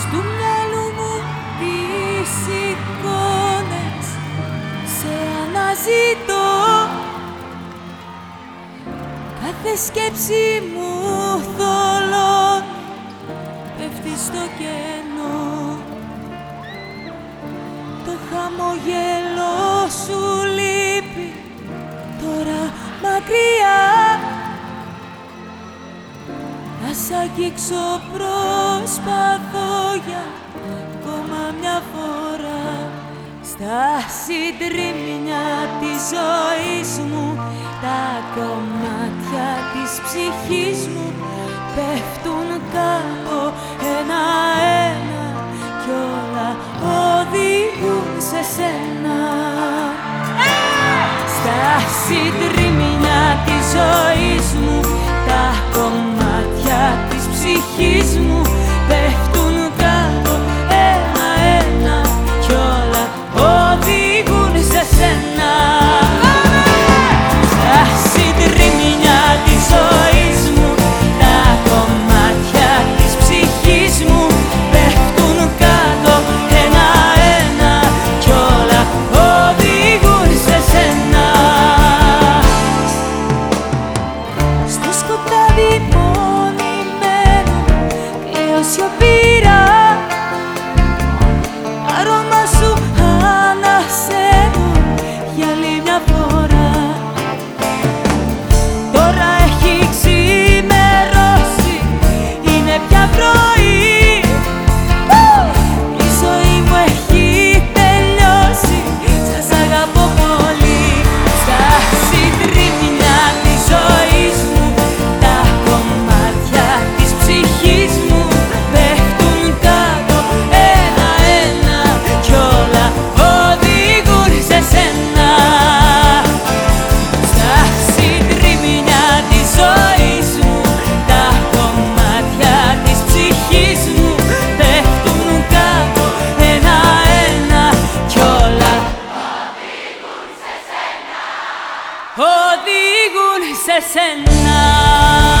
Στου μυαλού μου τις εικόνες. Σε αναζητώ. Κάθε σκέψη μου θολώνει πέφτει στο κενό. Το χαμογέλο σου λείπει τώρα μακριά. Να σ' αγγίξω προσπαθώ για ακόμα μια φορά. Στα συντρίμμια της ζωής μου τα κομμάτια της ψυχής μου πέφτουν κάτω ένα-ένα κι όλα οδηγούν σε σένα. Στα συντρίμμια της ζωής your οδηγούν σε σένα